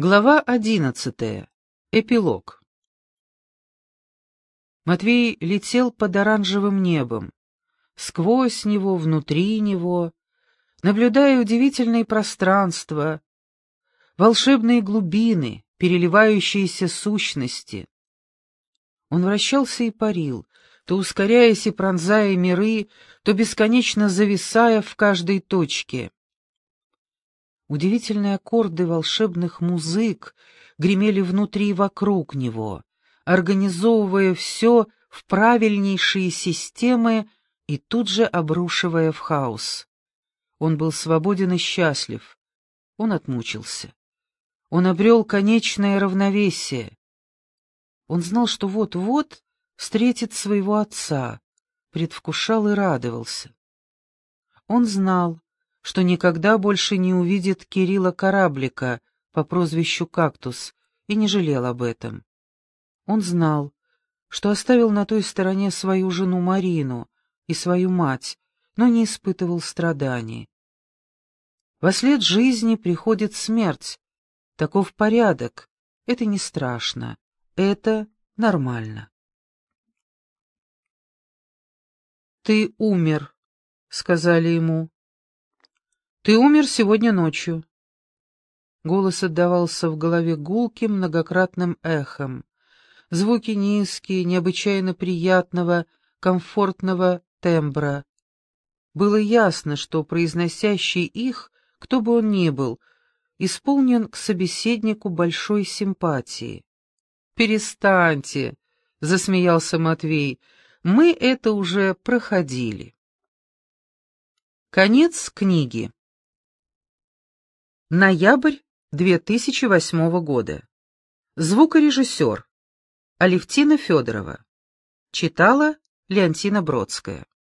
Глава одиннадцатая. Эпилог. Матвей летел под оранжевым небом, сквозь него, внутри него, наблюдая удивительные пространства, волшебные глубины, переливающиеся сущности. Он вращался и парил, то ускоряясь и пронзая миры, то бесконечно зависая в каждой точке. Удивительные аккорды волшебных музык гремели внутри и вокруг него, организовывая все в правильнейшие системы и тут же обрушивая в хаос. Он был свободен и счастлив. Он отмучился. Он обрел конечное равновесие. Он знал, что вот-вот встретит своего отца, предвкушал и радовался. Он знал, что никогда больше не увидит Кирилла Кораблика по прозвищу «Кактус» и не жалел об этом. Он знал, что оставил на той стороне свою жену Марину и свою мать, но не испытывал страданий. Во след жизни приходит смерть. Таков порядок. Это не страшно. Это нормально. «Ты умер», — сказали ему. Ты умер сегодня ночью. Голос отдавался в голове гулким многократным эхом. Звуки низкие, необычайно приятного, комфортного тембра. Было ясно, что произносящий их, кто бы он ни был, исполнен к собеседнику большой симпатии. «Перестаньте!» — засмеялся Матвей. «Мы это уже проходили». Конец книги. Ноябрь 2008 года. Звукорежиссер. Алевтина Федорова. Читала Леонтина Бродская.